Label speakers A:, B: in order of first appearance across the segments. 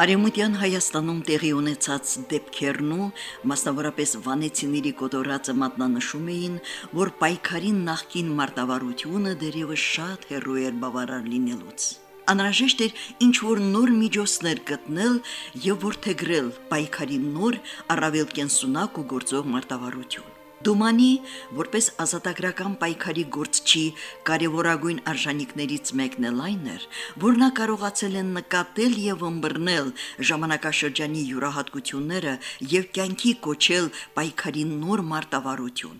A: Արեմուտյան Հայաստանում տեղի ունեցած դեպքերն ու մասնավորապես վանեցիների կոտորածը մատնանշում էին, որ պայքարին նախկին մարտավարությունը դերևս շատ հեռու էր բավարար լինելուց։ Անհրաժեշտ էր ինչ որ նոր միջոցներ գտնել եւ որթեգրել պայքարի նոր առավել կենսունակ ու գործող մարտավարություն։ Դումանի, որպես ազատագրական պայքարի գործչի կարևորագույն արժանինքներից մեկն էլ այն էր, որ նա կարողացել է նկատել եւ ըմբռնել ժամանակաշրջանի յուրահատկությունները եւ կյանքի կոչել պայքարի նոր մարտավարություն։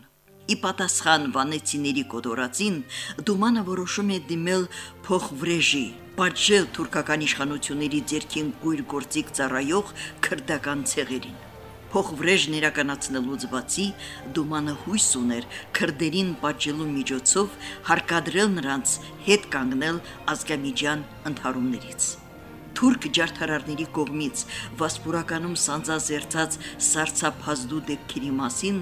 A: Ի պատասխան վանեցիների կոտորածին Դումանը որոշում է դիմել փոխվրեժի, պատժել թուրքական իշխանությունների ձերքին գույր գործիք ծառայող քրդական ցեղերին փոխվրեժն իրականացնելուց բացի Դումանը հույս ուներ քրդերին պատժելու միջոցով հարկադրել նրանց հետ կանգնել ազգամիջյան ընդհարումներից։ Թուրք ջարդարարների կողմից վասպուրականում սանձազերծած սարսափազդու դեպքերի մասին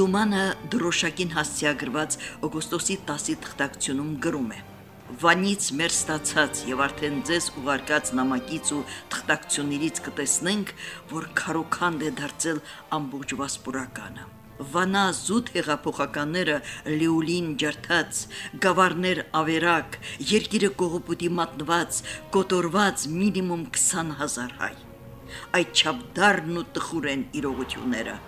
A: Դումանը դրոշակին հասցեագրված օգոստոսի 10-ի թղթակցությունում գրում է. Վանից մեր ստացած եւ արդեն ձեզ ուղարկած նամակից ու թղթակցություններից կտեսնենք, որ քարոքանդ է դարձել ամբողջ վասպուրականը։ Վանա զուտ հեղափոխականները լիուլին ջրթած, գավառներ ավերակ, երկիրը կողոպուտի մատնված, կոտորված մինիմում 20000 հայ։ Այդ չափ դառն ու տխուր են իրողությունները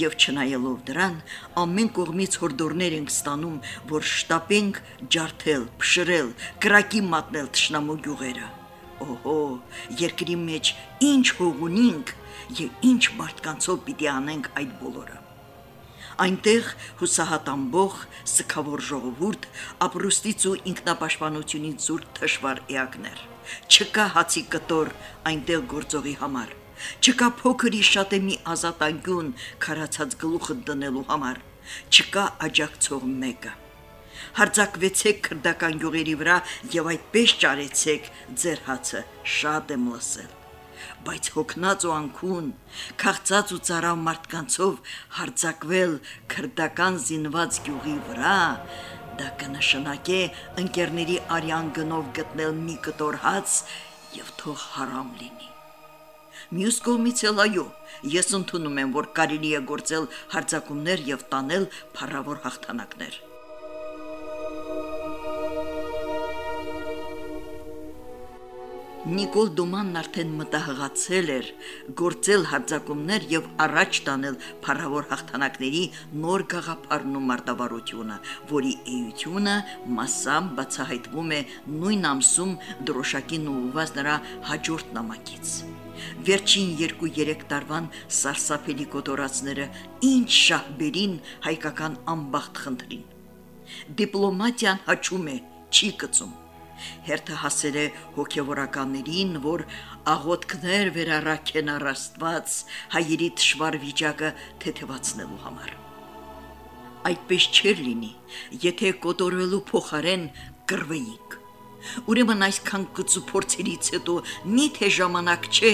A: եւ չնայելով դրան ամեն կողմից հորդորներ ենք ստանում, որ շտապենք ջարդել, փշրել, կրակի մատնել ճշնամու գյուղերը։ Օհո, երկրի մեջ ինչ հող ունենք եւ ինչ մարդկանցով պիտի անենք այդ բոլորը։ Այնտեղ հուսահատ ամբող, սքավոր ժողովուրդ, ապրուստից ու ինքնապաշտպանությունից զուրկ թշվար էակներ։ Չկա հացի կտոր այնտեղ գործողի համար Չկա փոքրի շատ է մի ազատ անկյուն քարացած գլուխը դնելու համար։ Չկա աջակցող մեկը։ Հարձակվեցեք քրդական գյուղերի վրա եւ այդպես ճարեցեք ձեր հացը։ Շատ եմ լսել բայց հոգնած ու անկուն, քաղցած ու ծարավ մարդկանցով հարձակվել քրդական զինված գյուղի վրա, դա կնշանակե ընկերների արյան գնով գտնել մի կտոր հաց եւ թող հարամ լինի։ Մյուս կողմից էլ այո, ես ընդունում եմ, որ կարելի է գործել հարձակումներ եւ տանել փառավոր հաղթանակներ։ Նիկոլ Դոմանն արդեն մտահղացել էր գործել հարձակումներ եւ առաջ տանել փառավոր հաղթանակների նոր գաղափարն ու մարտավարությունը, որի էությունը massam բացահայտվում է նույն ամսում դրոշակին ուղված նրա հաջորդ նամակից։ Վերջին 2-3 տարվան սարսափելի կոտորածները ինչ շահբերին հայկական ամբախտ խնդրին։ Դիպլոմատիան հաճում է, չի կծում Հերթը հասել է հոգևորականներին, որ աղոթքներ վերառաքեն առաստված հայերի թշվար վիճակը թեթևացնելու համար։ Այդպես չէր լինի, եթե կոտորվելու փոխարեն կռվեինք։ Ուրեմն այսքան կծու փորձերից հետո միթե ժամանակ չէ,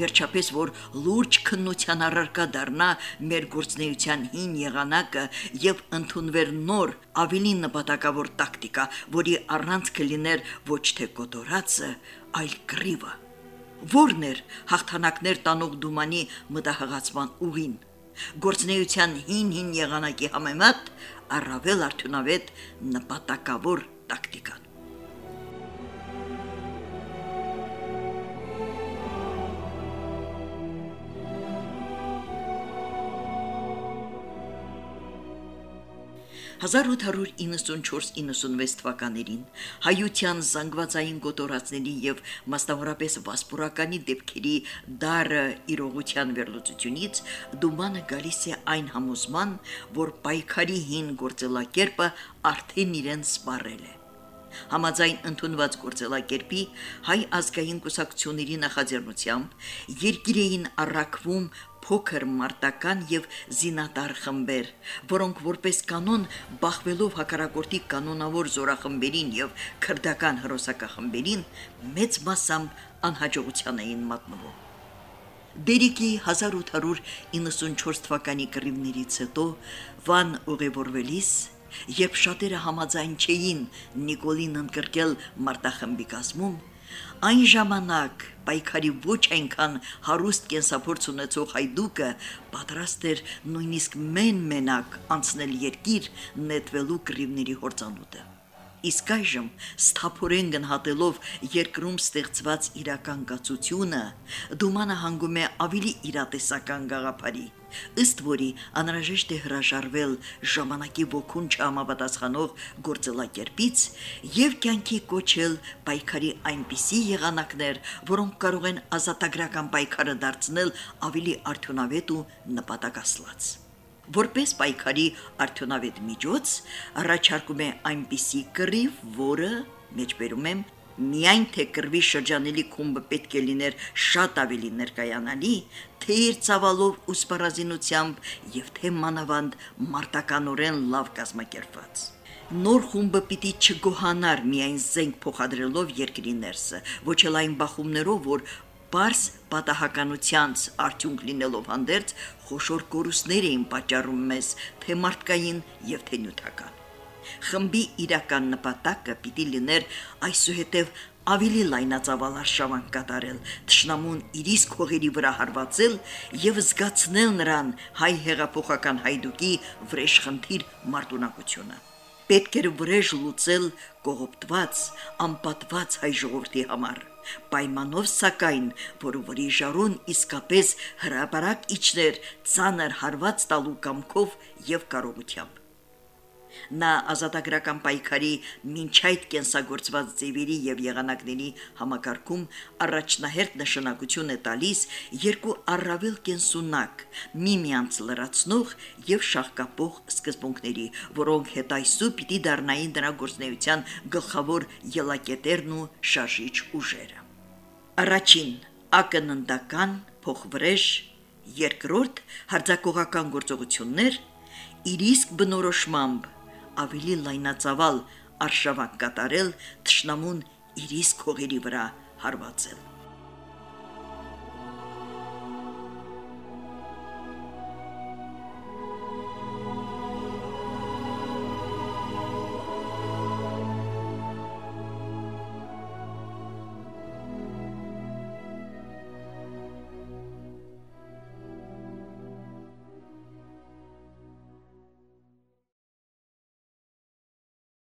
A: վերջապես որ լուրջ քննության առարկա դառնա մեր գործնեության հին եղանակը եւ ընդունվեր նոր, ավելի նպատակավոր տակտիկա, որի առանց կլիներ ոչ թե կոտորածը, այլ կռիվը։ Որն էր հաղթանակներ տանող դումանի մտահղացման ուղին։ Գործնեության հին-հին եղանակի համեմատ առավել արդյունավետ նպատակավոր տակտիկան։ « 1894-96 թվականներին հայության զանգվածային գոտորածների եւ մասնավորապես վասպուրականի դեպքերի դարը իրողության վերլուծությունից դումանը գալիս է այն համոզման, որ պայքարի հին գործելակերպը արդեն իրեն սպառել է։ Համաձայն ընդունված գործելակերպի հայ ազգային կուսակցությունների նախաձեռնությամբ երկիրեին առաքվում փոքր մարտական եւ զինատար խմբեր, որոնք որպես կանոն բախվելով հակարակորտի կանոնավոր զորախմբերին եւ քրդական հրոսակախմբերին մեծ մասամբ անհաջողության էին մատնվում։ Դերիկի 1894 թվականի կռիվներից հետո Վան ուղևորվելիս Երբ շատերը համաձայն չէին Նիկոլին ընդգրկել մարտախմբի կազմում, Այն ժամանակ պայքարի ոչ այնքան հարուստ կենսափորձ ունեցող հայդուկը պատրաստ էր նույնիսկ մեն-մենակ անցնել երկիր նետվելու կռիվների հորձանուտը իսկ այժմ սթափորեն գնահատելով երկրում ստեղծված իրական գացությունը դումանը հանգում է ավելի իրատեսական գաղափարի ըստ որի անհրաժեշտ է հրաժարվել ժամանակի ոգուն չհամապատասխանող գործելակերպից եւ կյանքի կոչել պայքարի այնպիսի եղանակներ, որոնք կարող են ազատագրական պայքարը դարձնել ավելի արդյունավետ ու նպատակասլաց որպես պայքարի արդյունավետ միջոց առաջարկում է այնպիսի կռիվ, որը մեջբերում եմ միայն թե կրվի շրջանելի քումբը պետք է լիներ շատ ավելի ներկայանալի, թե իր ցավալով ու սպառազինությամբ եւ թե մանավանդ մարտականորեն լավ կազմակերպված։ Նոր խումբը պիտի չգոհանար միայն զենք փոխադրելով երկրի ներսը, ոչ էլ այն բախումներով, որ բարձ պատահականությանց արդյունք լինելով հանդերձ խոշոր կորուստներ էին պատճառում մեզ թե մարդկային եւ թե նյութական։ Խմբի իրական նպատակը պիտի լիներ այսուհետև ավելի լայնածավալ արշավանք կատարել, ճշնամուն իրիս քողերի վրա հարվածել եւ զգացնել նրան հայ հեղափոխական հայդուկի վրեժխնդիր մարտունակությունը պետք էր վրեժ լուծել կողոպտված, անպատված հայ ժողովրդի համար պայմանով սակայն, որ վրի ժարուն իսկապես հրաբարակ իջներ ցաներ հարված տալու կամքով եւ կարողությամբ։ Նա ազատագրական պայքարի մինչ այդ կենսագործված ձևերի եւ եղանակների համակարգում առաջնահերթ նշանակություն է տալիս երկու առավել կենսունակ, միմյանց լրացնող եւ շահկապող սկզբունքների, որոնք հետայսու պիտի դառնային դրա գործնեության գլխավոր ելակետերն ու շարժիչ ուժերը։ Առաջին ակննդական փոխվրեժ, երկրորդ հարձակողական գործողություններ իր իսկ բնորոշմամբ ավելի լայնածավալ արշավանք կատարել ճշնամուն իր իսկ հողերի վրա հարվածել